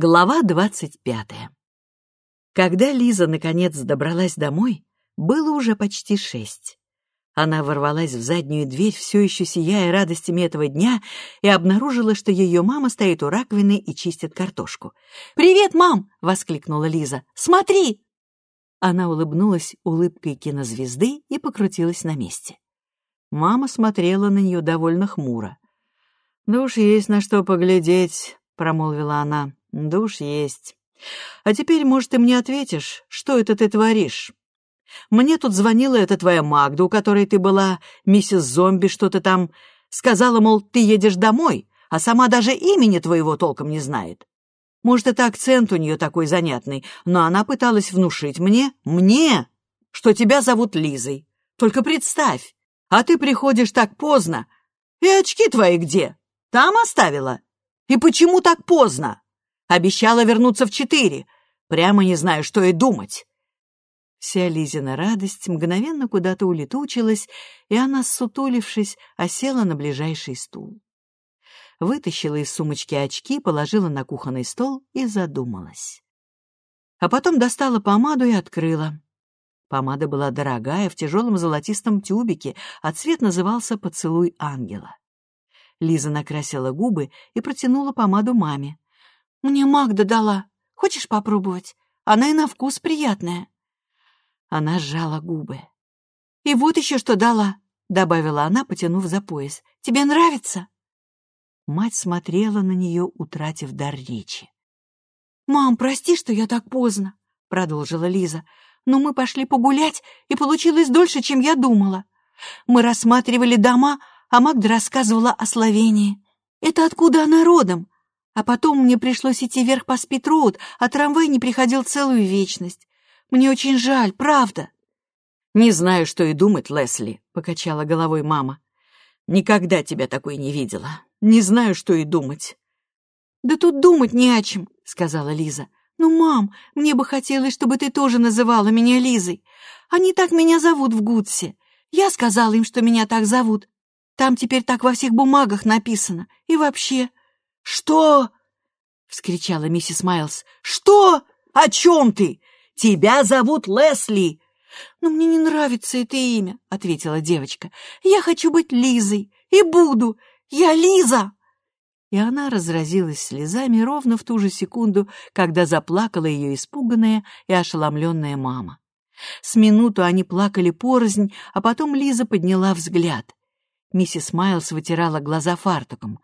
Глава двадцать пятая. Когда Лиза наконец добралась домой, было уже почти шесть. Она ворвалась в заднюю дверь, все еще сияя радостями этого дня, и обнаружила, что ее мама стоит у раковины и чистит картошку. «Привет, мам!» — воскликнула Лиза. «Смотри!» Она улыбнулась улыбкой кинозвезды и покрутилась на месте. Мама смотрела на нее довольно хмуро. «Да уж есть на что поглядеть», — промолвила она. Душ есть. А теперь, может, ты мне ответишь, что это ты творишь? Мне тут звонила эта твоя Магда, у которой ты была, миссис Зомби, что-то там. Сказала, мол, ты едешь домой, а сама даже имени твоего толком не знает. Может, это акцент у нее такой занятный, но она пыталась внушить мне, мне, что тебя зовут Лизой. Только представь, а ты приходишь так поздно. И очки твои где? Там оставила? И почему так поздно? Обещала вернуться в четыре. Прямо не знаю, что и думать. Вся Лизина радость мгновенно куда-то улетучилась, и она, сутулившись, осела на ближайший стул. Вытащила из сумочки очки, положила на кухонный стол и задумалась. А потом достала помаду и открыла. Помада была дорогая, в тяжелом золотистом тюбике, а цвет назывался «Поцелуй ангела». Лиза накрасила губы и протянула помаду маме. «Мне Магда дала. Хочешь попробовать? Она и на вкус приятная». Она сжала губы. «И вот еще что дала», — добавила она, потянув за пояс. «Тебе нравится?» Мать смотрела на нее, утратив дар речи. «Мам, прости, что я так поздно», — продолжила Лиза. «Но мы пошли погулять, и получилось дольше, чем я думала. Мы рассматривали дома, а Магда рассказывала о Словении. Это откуда она родом? А потом мне пришлось идти вверх по спидроуд, а трамвай не приходил целую вечность. Мне очень жаль, правда. «Не знаю, что и думать, Лесли», — покачала головой мама. «Никогда тебя такой не видела. Не знаю, что и думать». «Да тут думать не о чем», — сказала Лиза. «Ну, мам, мне бы хотелось, чтобы ты тоже называла меня Лизой. Они так меня зовут в Гудсе. Я сказала им, что меня так зовут. Там теперь так во всех бумагах написано. И вообще, «Что?» — вскричала миссис Майлз. «Что? О чем ты? Тебя зовут Лесли!» «Но мне не нравится это имя», — ответила девочка. «Я хочу быть Лизой и буду. Я Лиза!» И она разразилась слезами ровно в ту же секунду, когда заплакала ее испуганная и ошеломленная мама. С минуту они плакали порознь, а потом Лиза подняла взгляд. Миссис Майлз вытирала глаза фартуком.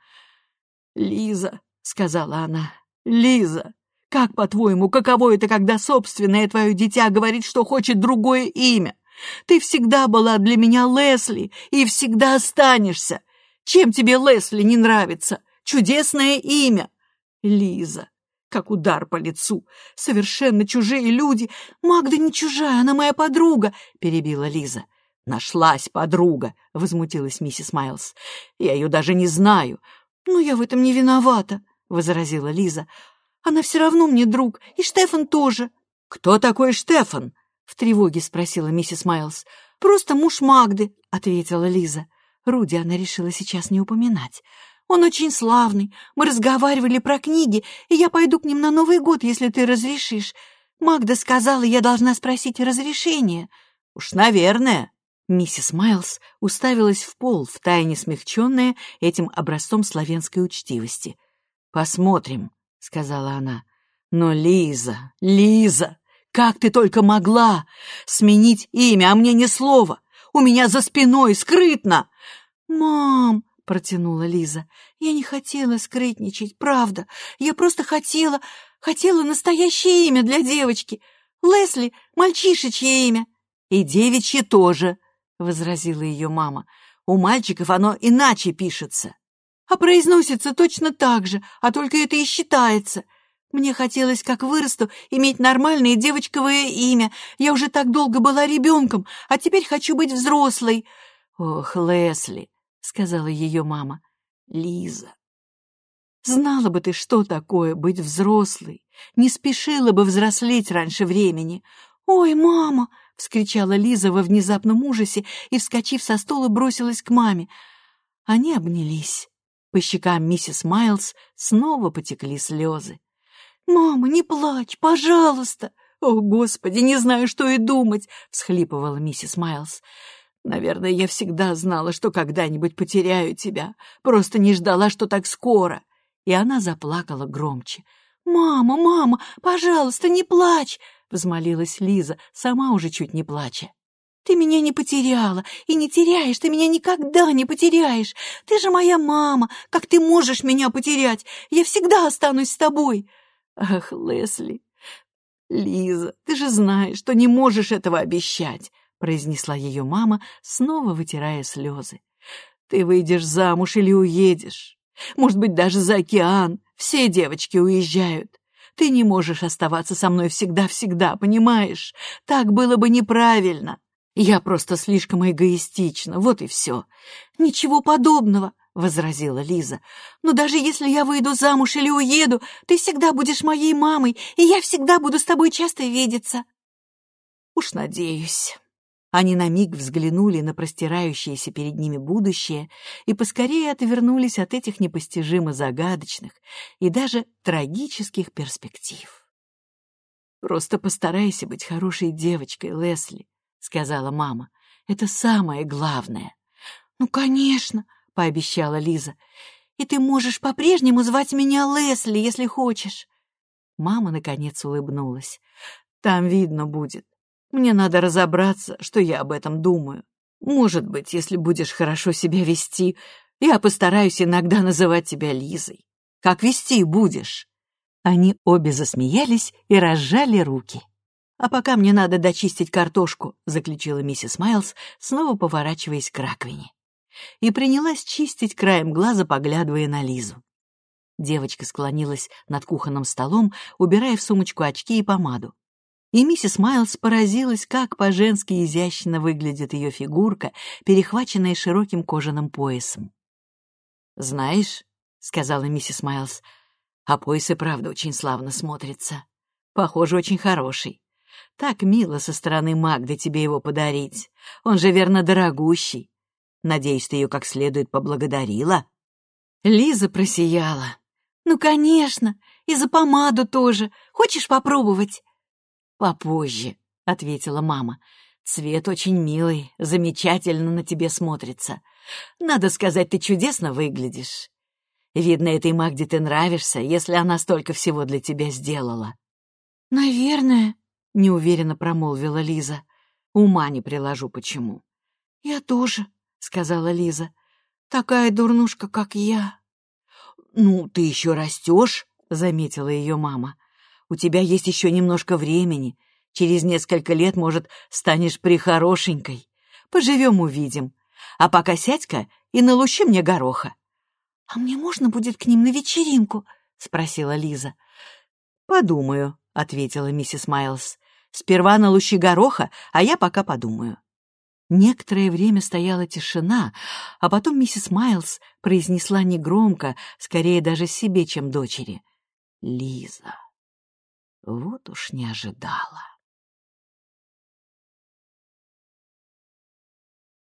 «Лиза», — сказала она, — «Лиза, как, по-твоему, каково это, когда собственное твое дитя говорит, что хочет другое имя? Ты всегда была для меня Лесли и всегда останешься. Чем тебе Лесли не нравится? Чудесное имя. Лиза, как удар по лицу. Совершенно чужие люди. Магда не чужая, она моя подруга, перебила Лиза. Нашлась подруга, возмутилась миссис Майлз. Я ее даже не знаю. «Ну, я в этом не виновата», — возразила Лиза. «Она все равно мне друг, и Штефан тоже». «Кто такой Штефан?» — в тревоге спросила миссис Майлз. «Просто муж Магды», — ответила Лиза. Руди она решила сейчас не упоминать. «Он очень славный. Мы разговаривали про книги, и я пойду к ним на Новый год, если ты разрешишь. Магда сказала, я должна спросить разрешение». «Уж, наверное», Миссис Майлз уставилась в пол, втайне смягченная этим образцом славянской учтивости. «Посмотрим», — сказала она. «Но, Лиза, Лиза, как ты только могла сменить имя, а мне ни слова! У меня за спиной, скрытно!» «Мам!» — протянула Лиза. «Я не хотела скрытничать, правда. Я просто хотела, хотела настоящее имя для девочки. Лесли — мальчишечье имя. И девичье тоже», — возразила ее мама. «У мальчиков оно иначе пишется». «А произносится точно так же, а только это и считается. Мне хотелось, как вырасту, иметь нормальное девочковое имя. Я уже так долго была ребенком, а теперь хочу быть взрослой». «Ох, Лесли», — сказала ее мама. «Лиза». Знала бы ты, что такое быть взрослой, не спешила бы взрослеть раньше времени. «Ой, мама!» — вскричала Лиза во внезапном ужасе и, вскочив со стула, бросилась к маме. Они обнялись. По щекам миссис Майлз снова потекли слезы. «Мама, не плачь, пожалуйста!» «О, Господи, не знаю, что и думать!» — всхлипывала миссис Майлз. «Наверное, я всегда знала, что когда-нибудь потеряю тебя. Просто не ждала, что так скоро». И она заплакала громче. «Мама, мама, пожалуйста, не плачь!» — взмолилась Лиза, сама уже чуть не плача. «Ты меня не потеряла и не теряешь, ты меня никогда не потеряешь. Ты же моя мама, как ты можешь меня потерять? Я всегда останусь с тобой!» «Ах, Лесли, Лиза, ты же знаешь, что не можешь этого обещать!» произнесла ее мама, снова вытирая слезы. «Ты выйдешь замуж или уедешь? Может быть, даже за океан. Все девочки уезжают. Ты не можешь оставаться со мной всегда-всегда, понимаешь? Так было бы неправильно. Я просто слишком эгоистична, вот и все. Ничего подобного, — возразила Лиза. «Но даже если я выйду замуж или уеду, ты всегда будешь моей мамой, и я всегда буду с тобой часто видеться». «Уж надеюсь». Они на миг взглянули на простирающееся перед ними будущее и поскорее отвернулись от этих непостижимо загадочных и даже трагических перспектив. «Просто постарайся быть хорошей девочкой, Лесли», — сказала мама. «Это самое главное». «Ну, конечно», — пообещала Лиза. «И ты можешь по-прежнему звать меня Лесли, если хочешь». Мама, наконец, улыбнулась. «Там видно будет. Мне надо разобраться, что я об этом думаю. Может быть, если будешь хорошо себя вести, я постараюсь иногда называть тебя Лизой. Как вести будешь?» Они обе засмеялись и разжали руки. «А пока мне надо дочистить картошку», — заключила миссис Майлз, снова поворачиваясь к раковине. И принялась чистить краем глаза, поглядывая на Лизу. Девочка склонилась над кухонным столом, убирая в сумочку очки и помаду и миссис Майлз поразилась, как по-женски изящно выглядит ее фигурка, перехваченная широким кожаным поясом. «Знаешь», — сказала миссис Майлз, — «а пояс и правда очень славно смотрится. Похоже, очень хороший. Так мило со стороны Магды тебе его подарить. Он же, верно, дорогущий. Надеюсь, ты ее как следует поблагодарила». Лиза просияла. «Ну, конечно, и за помаду тоже. Хочешь попробовать?» «Попозже», — ответила мама. «Цвет очень милый, замечательно на тебе смотрится. Надо сказать, ты чудесно выглядишь. Видно, этой Магде ты нравишься, если она столько всего для тебя сделала». «Наверное», — неуверенно промолвила Лиза. «Ума не приложу, почему». «Я тоже», — сказала Лиза. «Такая дурнушка, как я». «Ну, ты еще растешь», — заметила ее мама. У тебя есть еще немножко времени. Через несколько лет, может, станешь прихорошенькой. Поживем, увидим. А пока сядь-ка и налущи мне гороха». «А мне можно будет к ним на вечеринку?» — спросила Лиза. «Подумаю», — ответила миссис Майлз. «Сперва налущи гороха, а я пока подумаю». Некоторое время стояла тишина, а потом миссис Майлз произнесла негромко, скорее даже себе, чем дочери. «Лиза». Вот уж не ожидала.